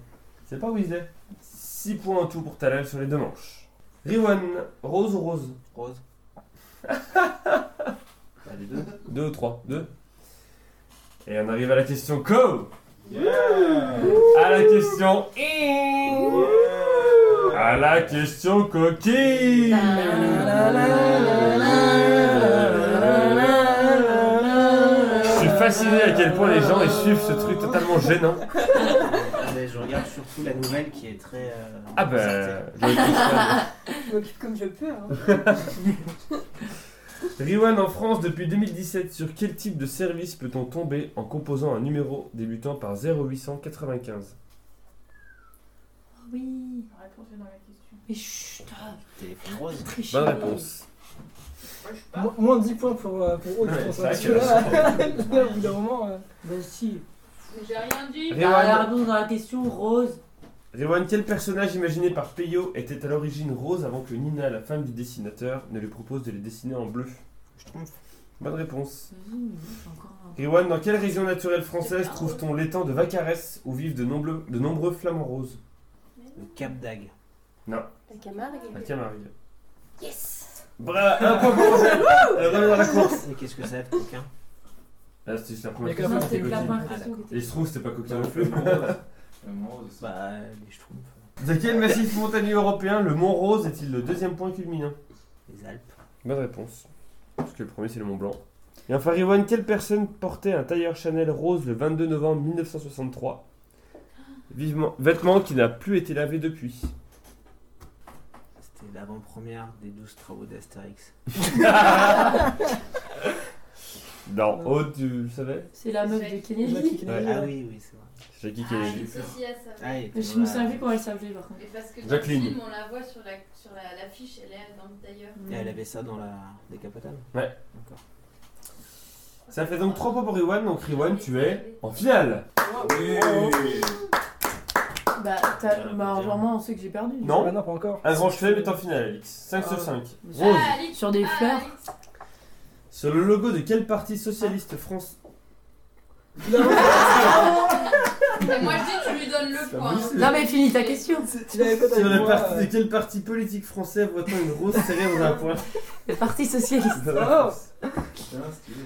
C'est pas Weasley. 6 points en tout pour Talal sur les deux manches. Riwan, Rose ou Rose? Rose. [laughs] Allez, deux. Deux ou trois Deux. Et on arrive à la question Co Yeah À la question I À la question coquille Je suis fasciné à quel point les gens ils suivent ce truc totalement gênant. Ah, mais je regarde surtout la nouvelle qui est très. euh, Ah bah, faire. Je m'occupe comme je peux. Hein. [laughs] Riwan en France depuis 2017, sur quel type de service peut-on tomber en composant un numéro débutant par 0895 Ah oui. La réponse est dans la question. Mais chut, ah, Téléphone rose. Bonne réponse. Mo- Moins de 10 points pour, euh, pour Aude, je pense. c'est Parce que là, [laughs] là, au bout d'un moment. euh, Bah si. Mais j'ai rien dit. Riwan. Bah, la réponse dans la question, rose. Rewan, quel personnage imaginé par Peyo était à l'origine rose avant que Nina, la femme du dessinateur, ne lui propose de les dessiner en bleu? Je trompe. Bonne réponse. C'est encore un- Riwan, dans quelle région naturelle française trouve-t-on l'étang de Vacarès où vivent de nombreux, de nombreux flamants roses? Le Cap d'Agde. La Camargue. La Camargue. Yes. Bra, un point pour. Elle revient dans la course. Et qu'est-ce que ça fait, coquin? Ah, c'était juste la première que question. Non, c'était coquin. première question qui Et se trouve, c'était pas coquin non plus. Le mot aussi. Bah, les Schtroumpfs, De quel massif montagneux européen le Mont Rose est-il le deuxième point culminant? Les Alpes. Bonne réponse. Parce que le premier, c'est le Mont Blanc. Et enfin, Riwan, quelle personne portait un tailleur Chanel rose le 22 novembre 1963 Vivement, vêtement qui n'a plus été lavé depuis. C'était l'avant-première des 12 travaux d'Astérix. [laughs] Non, oh, tu le savais C'est la meuf de Kennedy. Ah oui, oui, c'est vrai. C'est Jackie Ah, Kennedy. Ah, il était Je me souviens plus comment elle s'appelait par contre. Et parce que dans Jacqueline. le film, on la voit sur la sur la- l'affiche, elle est dans le tailleur. Et elle avait ça dans la décapotable Ouais. D'accord. Ça fait donc 3 points pour Riwan, donc Riwan, tu es en finale. Oui. Bah, t'as- bah genre moi on sait que j'ai perdu. Non. Ah non, pas encore. Un grand chelem est en finale, Alix. 5 sur Ah. 5. Sur- Rose. Ah, Alix. Sur des Ah, fleurs. Alix. Sur le logo de quel parti socialiste France Et [laughs] moi je dis, tu lui donnes le point. Non mais finis ta question. Tu l'avais fait Sur avec le moi, parti euh, de quel parti politique français voit-on une rose serrée dans un point [laughs] Le Parti Socialiste. Oh. réponse. Putain, stylé.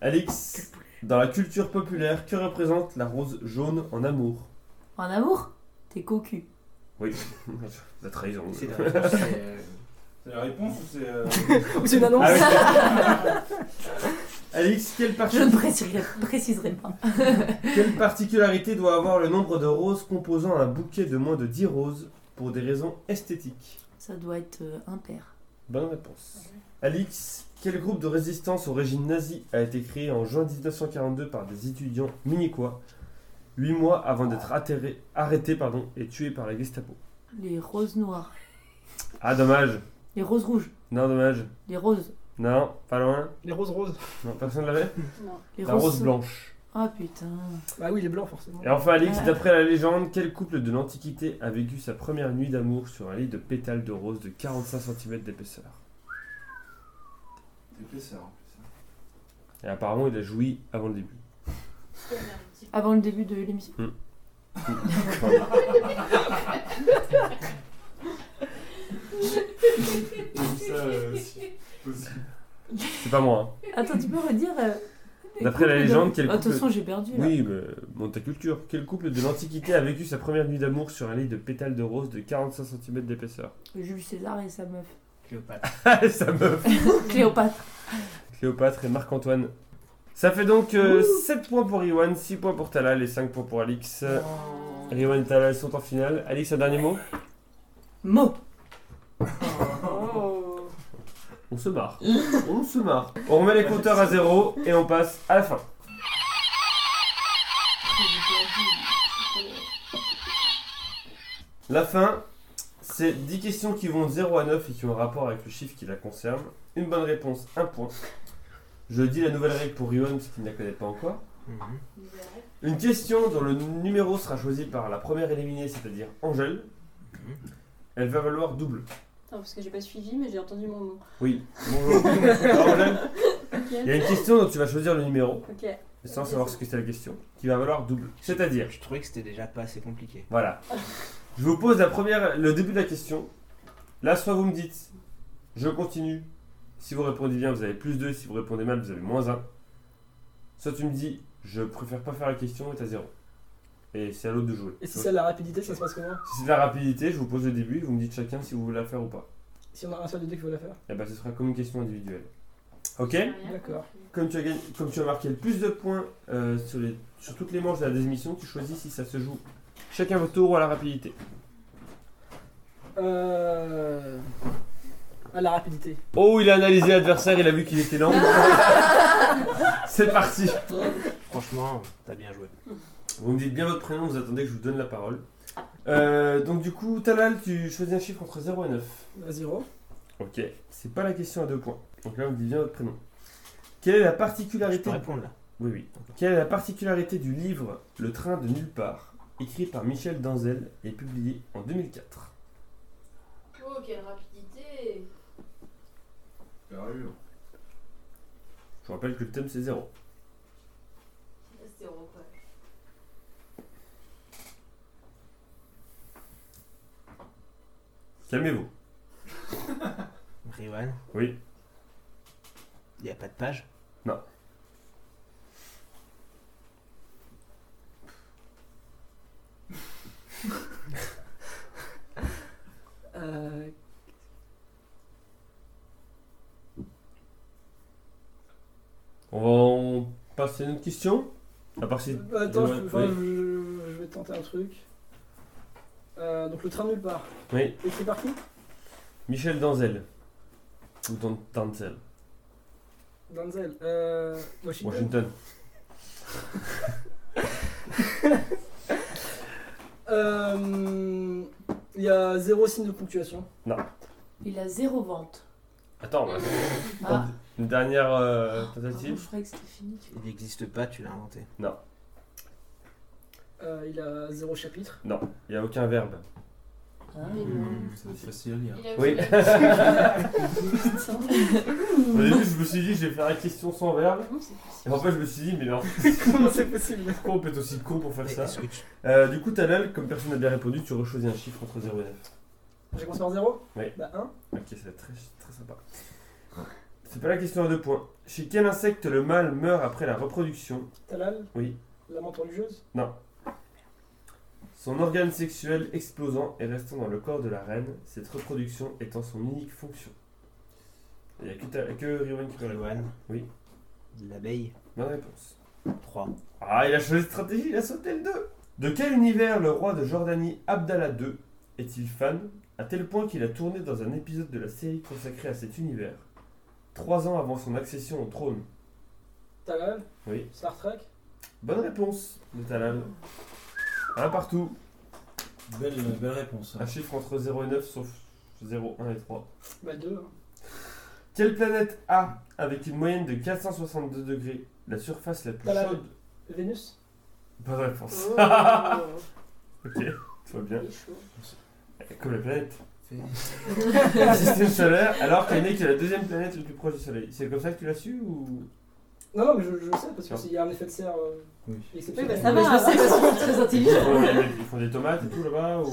Alix, dans la culture populaire, que représente la rose jaune en amour? En amour? T'es cocu. Oui, [laughs] la trahison. C'est la [laughs] réponse, c'est, C'est la réponse ou c'est. euh, Ou [laughs] c'est une annonce Ah oui. Alix, quelle, parti- Je ne préciserai, préciserai pas. quelle particularité doit avoir le nombre de roses composant un bouquet de moins de 10 roses pour des raisons esthétiques? Ça doit être euh, impair. Bonne réponse. Alix, quel groupe de résistance au régime nazi a été créé en juin 1942 par des étudiants munichois, 8 mois avant d'être atterré- arrêtés pardon, et tués par la Gestapo Les roses noires. Ah, dommage. Les roses rouges. Non, dommage. Les roses. Non, pas loin. Les roses roses. Non, personne l'avait [laughs] Non. Les La rose blanche. Ah putain. Bah oui, les blancs, forcément. Et enfin, Alix, Ouais. d'après la légende, quel couple de l'Antiquité a vécu sa première nuit d'amour sur un lit de pétales de rose de 45 cm d'épaisseur? Épaisseur en plus. Et apparemment, il a joui avant le début. Avant le début de l'émission. Ça, euh, c'est possible. C'est pas moi. hein. Attends, tu peux redire euh, D'après la légende, quel couple- Attention, j'ai perdu là. Oui, mais monte ta culture. Quel couple de l'Antiquité a vécu sa première nuit d'amour sur un lit de pétales de rose de 45 cm d'épaisseur? Jules César et sa meuf. Cléopâtre. Ah, [laughs] sa meuf [laughs] Cléopâtre. Cléopâtre et Marc-Antoine. Ça fait donc 7 points pour Iwan, 6 points pour Talal et 5 points pour Alix. Iwan et Talal sont en finale. Alix, un dernier mot Mot. Oh. On se marre. [laughs] On se marre. On remet les compteurs à zéro et on passe à la fin. La fin, c'est 10 questions qui vont de 0 à 9 et qui ont un rapport avec le chiffre qui la concerne. Une bonne réponse, 1 point. Je dis la nouvelle règle pour parce qu'il ne la connaît pas encore. Mhm. Une question dont le numéro sera choisi par la première éliminée, c'est-à-dire Angèle. Mhm. Elle va valoir double. Non, parce que j'ai pas suivi, mais j'ai entendu mon nom. Oui. Bonjour. [laughs] Alors, Angèle, il y a une question dont tu vas choisir le numéro, Ok. sans savoir ce que c'est la question, qui va valoir double. C'est-à-dire, Je trouvais que c'était déjà pas assez compliqué. voilà. Je vous pose la première, le début de la question. Là, soit vous me dites, je continue. Si vous répondez bien, vous avez plus 2. Si vous répondez mal, vous avez moins 1. Soit tu me dis, je préfère pas faire la question et t'as 0. Et c'est à l'autre de jouer. Et si c'est la rapidité, ça se passe comment? Si c'est de la rapidité, je vous pose le début, vous me dites chacun si vous voulez la faire ou pas. Si on a un seul des deux qui veut la faire Et bah ce sera comme une question individuelle. Ok? D'accord. comme tu, as gagné- comme tu as marqué le plus de points euh, sur, les, sur toutes les manches de la démission, tu choisis si ça se joue chacun votre tour ou à la rapidité. Euh. À la rapidité. Oh, il a analysé l'adversaire, il a vu qu'il était lent. [laughs] C'est parti Franchement, t'as bien joué. Vous me dites bien votre prénom, vous attendez que je vous donne la parole. Euh, donc du coup, Talal, tu choisis un chiffre entre 0 et 9. À 0. Ok, c'est pas la question à deux points. Donc là, on me dit bien votre prénom. Quelle est la Je particularité peux répondre là. Oui, oui. Quelle est la particularité du livre Le train de nulle part, écrit par Michel Danzel et publié en 2004 Oh, quelle rapidité Je vous rappelle que le thème c'est zéro. C'était heureux, quoi. Calmez-vous. [laughs] Riwan. Oui. Il n'y a pas de page? Euh, On va en passer à une autre question À part si. bah, attends, je, Ouais, enfin, oui. je- je vais tenter un truc. Euh, donc le train de nulle part. Oui, Écrit par qui Michel Danzel. Ou Dan- Danzel. Denzel. Euh, Washington. Washington. [laughs] Euh, Il y a zéro signe de ponctuation. Il a zéro vente. Attends, bah, Ah, une dernière euh, pardon, tentative je croyais que c'était fini. tu vois. Il n'existe pas, tu l'as inventé. Euh, il a zéro chapitre. Non, il n'y a aucun verbe. Ah, Hmm. C'est facile à lire. Il a Oui. aussi- [laughs] Au début, je me suis dit, je vais faire la question sans verbe. Non, c'est Et possible. en fait, je me suis dit, mais non, [laughs] Comment c'est possible [laughs] pourquoi on peut être aussi con pour faire Mais ça Est-ce que tu... Euh, Du coup, Talal, comme personne n'a bien répondu, tu rechoisis un chiffre entre 0 et 9. J'ai commencé par zéro Oui. Bah 1. Ok, ça va être très, très sympa. C'est pas la question à deux points. Chez quel insecte le mâle meurt après la reproduction Talal. Oui. La menthe religieuse. Son organe sexuel explosant et restant dans le corps de la reine, cette reproduction étant son unique fonction. Il n'y a que, Ta- que Riwan qui peut répondre. Riwan. Oui. L'abeille. Bonne réponse. 3. Ah, il a choisi stratégie, il a sauté le 2 De quel univers le roi de Jordanie Abdallah II est-il fan? À tel point qu'il a tourné dans un épisode de la série consacrée à cet univers, trois ans avant son accession au trône Talal. Oui. Star Trek. Bonne réponse de Talal. Un partout. Belle, belle réponse. hein. Un chiffre entre 0 et 9 sauf 0, 1 et 3. Bah 2. Quelle planète a, avec une moyenne de 462 degrés, la surface la plus Talal. chaude? Vénus. Bonne réponse. Oh. [laughs] Ok, tout va bien. Il est chaud. Comme la planète. Fait- Le système solaire, alors qu'elle n'est que la deuxième planète la plus proche du Soleil. C'est comme ça que tu l'as su ou? Non, non, mais je, je le sais parce qu'il y a un effet de serre euh, Oui. exceptionnel. Bah, ça Mais je le sais parce que je suis très ils intelligent. font, ils font des tomates et tout là-bas ou?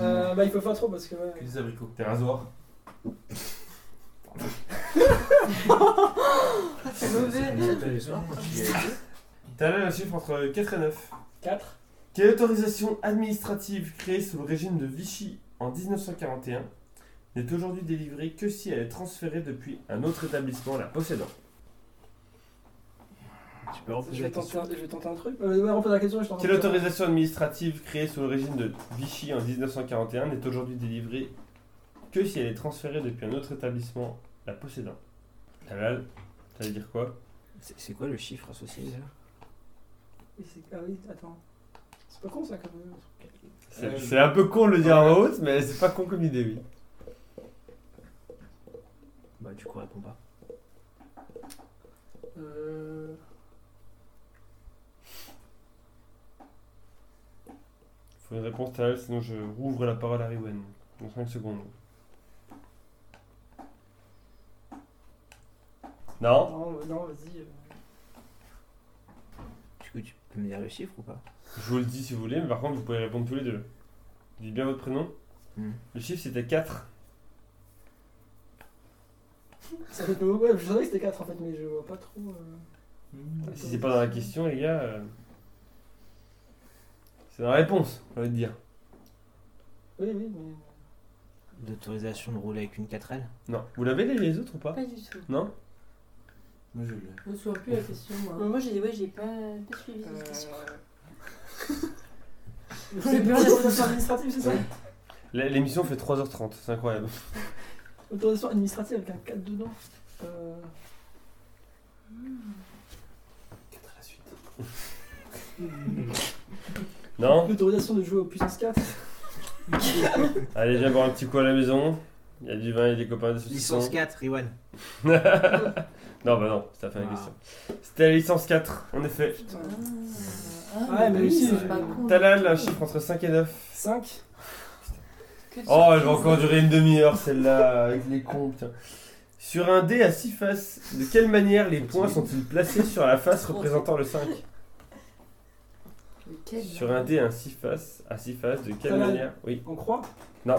Euh, bah il faut pas trop parce que ouais. Des abricots. des rasoirs C'est mauvais. T'as là un chiffre entre 4 et 9. 4. Quelle autorisation administrative créée sous le régime de Vichy en 1941 n'est aujourd'hui délivrée que si elle est transférée depuis un autre établissement la possédant Tu peux Je reposer vais, la tenter question. un, je vais tenter un truc. Euh, ouais, repose la question, je. Quelle autorisation administrative créée sous le régime de Vichy en 1941 n'est aujourd'hui délivrée que si elle est transférée depuis un autre établissement la possédant? Talal, ça veut dire quoi? C'est c'est quoi le chiffre associé déjà Oui, c'est- Ah oui, attends. C'est pas con ça. C'est Euh, c'est un peu con de le dire en haute, mais c'est pas con comme idée, oui. Bah du coup réponds pas. Euh... Faut une réponse Talal, sinon je rouvre la parole à Riwen dans 5 secondes. Non? Non, euh, non, vas-y. euh. Du coup tu peux me dire le chiffre ou pas? Je vous le dis si vous voulez, mais par contre vous pouvez répondre tous les deux. Dites bien votre prénom. Hmm. Le chiffre c'était 4. [laughs] Ça fait peu- Ouais, je savais que c'était 4 en fait, mais je vois pas trop. euh. Mmh. Si c'est pas dans la question, les gars, euh, c'est dans la réponse, j'ai envie de dire. Oui, oui, mais. D'autorisation de rouler avec une 4L Non. Vous l'avez les, les autres ou pas Pas du tout. Non Moi je l'ai. Je me souviens plus la question, moi. Euh, Moi, j'ai ouais, j'ai pas, pas suivi Euh... cette question. [laughs] C'est rien. l'autorisation administrative, c'est ça Ouais. L- L'émission fait 3h30, c'est incroyable. [laughs] Autorisation administrative avec un 4 dedans. Euh... 4 à la suite. [laughs] Non L'autorisation de jouer au puissance 4. Allez, viens boire un petit coup à la maison. Il y a du vin et des copains de. Licence 4, Riwan. non, bah non, ça fait la Ah. question. C'était la licence 4, en effet. Ah, Ouais, mais aussi, c'est pas con. Talal, un chiffre entre 5 et 9. 5 Que tu- Oh, elle va encore durer une demi-heure celle-là, avec les cons. Sur un dé à 6 faces, de quelle manière les points sont-ils placés sur la face représentant le 5 Lequel, là Sur un dé à 6 faces, à 6 faces, de quelle manière? Oui, On croit? Non,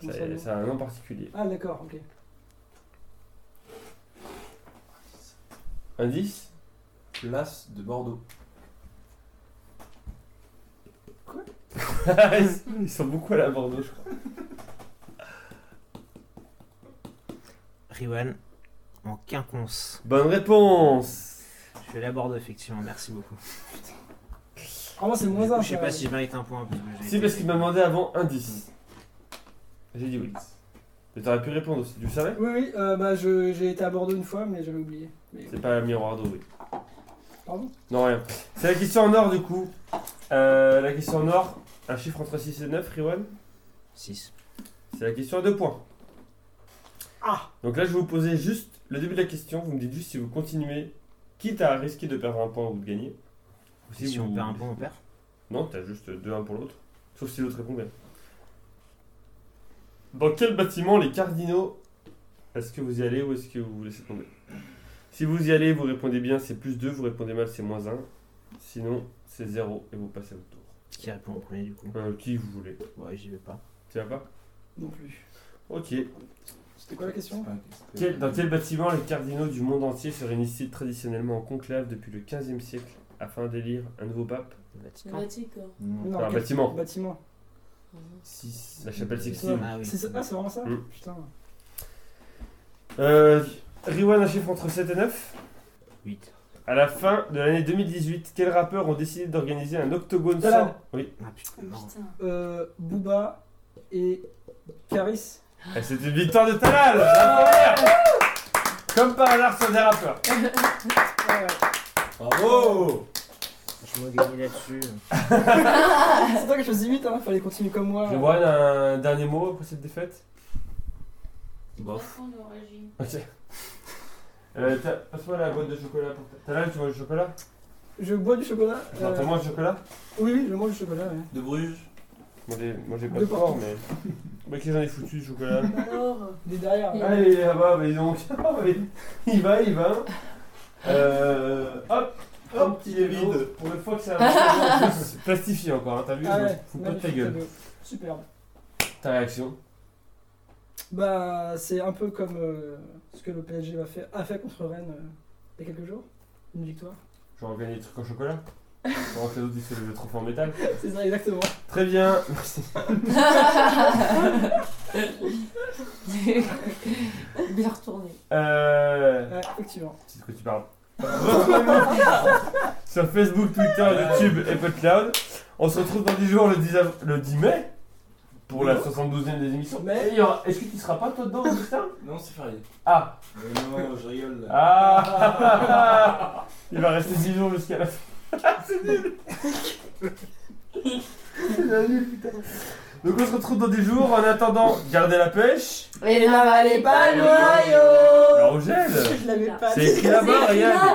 ça- non c'est un nom particulier. Ah, d'accord, ok. Indice? Place de Bordeaux. [laughs] Ils sont beaucoup à la Bordeaux, je crois. Riwan en quinconce. Bonne réponse Je suis allé à Bordeaux, effectivement, merci beaucoup. Ah, moi, c'est moins 1. je sais pas si je mérite un point. Parce que j'ai Si, été- parce qu'il m'a demandé avant indice. J'ai dit oui. Mais t'aurais pu répondre aussi, tu le savais? Oui, oui, euh, bah, je- j'ai été à Bordeaux une fois, mais j'avais oublié. Mais... C'est pas miroir d'eau, oui. Pardon Non, rien. C'est la question en or, du coup. Euh, la question en or, un chiffre entre 6 et 9, Riwan 6. C'est la question à deux points. Ah Donc là, je vais vous poser juste le début de la question. Vous me dites juste si vous continuez, quitte à risquer de perdre un point ou de gagner. Ou Si, on perd un point, on perd. Non, t'as juste 2-1 pour l'autre. Sauf si l'autre répond bien. Dans quel bâtiment les cardinaux Est-ce que vous y allez ou est-ce que vous vous laissez tomber? Si vous y allez, vous répondez bien, c'est plus 2. Vous répondez mal, c'est moins 1. Sinon, c'est 0 et vous passez à votre tour. Qui répond en premier, du coup Euh, qui vous voulez Ouais, j'y vais pas. Tu vas pas Non plus. Ok. C'était quoi la question? Quel- dans quel bâtiment les cardinaux du monde entier se réunissent-ils traditionnellement en conclave depuis le 15e siècle afin d'élire un nouveau pape? Le Le Vatican. Vatican. Non, un quel- bâtiment. Bâtiment? 6. La chapelle Sixtine. Ah oui. C'est ça- Ah, c'est vraiment ça? Mm. Putain. Euh, Riwan, un chiffre entre 7 et 9 8. À la fin de l'année 2018, quels rappeurs ont décidé d'organiser un octogone Talal. sans... Oui, Ah putain, Oh, non. putain. Euh, Booba et Caris. Et c'est une victoire de Talal La première Comme par hasard sur des rappeurs. [laughs] Bravo Je me gagner là-dessus. C'est toi que je faisais vite, hein. Fallait continuer comme moi. Riwan, un dernier mot après cette défaite Bof. Ok. Euh, t'as- Passe-moi la boîte de chocolat pour Talal, tu manges du chocolat? Je bois du chocolat. Non, euh, tu manges du chocolat? Oui, oui, je mange du chocolat, ouais. De Bruges? Moi j'ai, moi, j'ai pas De de fort, mais. Moi qui j'en ai foutu du chocolat? [laughs] Alors, Il est derrière. Et- Allez, là-bas, [laughs] mais donc. il va, il va. Euh. Hop Hop, il est vide. Pour une fois que c'est un peu [laughs] plastifié encore, hein, t'as vu? Ah ouais, Fous pas de ta magnifique gueule. Superbe. Ta réaction? Bah, c'est un peu comme euh, ce que le PSG va faire, a fait contre Rennes euh, il y a quelques jours. Une victoire. Genre gagner des trucs en chocolat Pendant que les autres ils se le trophée en métal. [laughs] C'est ça, exactement. Très bien, merci. [laughs] Bien retourné. Euh. Ouais, effectivement. C'est de quoi tu parles. Retrouvez-nous [laughs] sur Facebook, Twitter, YouTube et PodCloud. On se retrouve dans 10 jours le 10, av- le 10 mai pour la 72e des émissions. Mais- Et il y aura- Est-ce que tu seras pas toi dedans, Augustin? Non, c'est férié. Ah Mais non, je rigole. là. Ah [laughs] Il va rester 10 jours jusqu'à la fin. [laughs] C'est nul C'est nul, putain. Donc on se retrouve dans 10 jours. En attendant, gardez la pêche. Et n'avalez pas le La noyau Rogel je l'avais pas C'est écrit là-bas, regarde.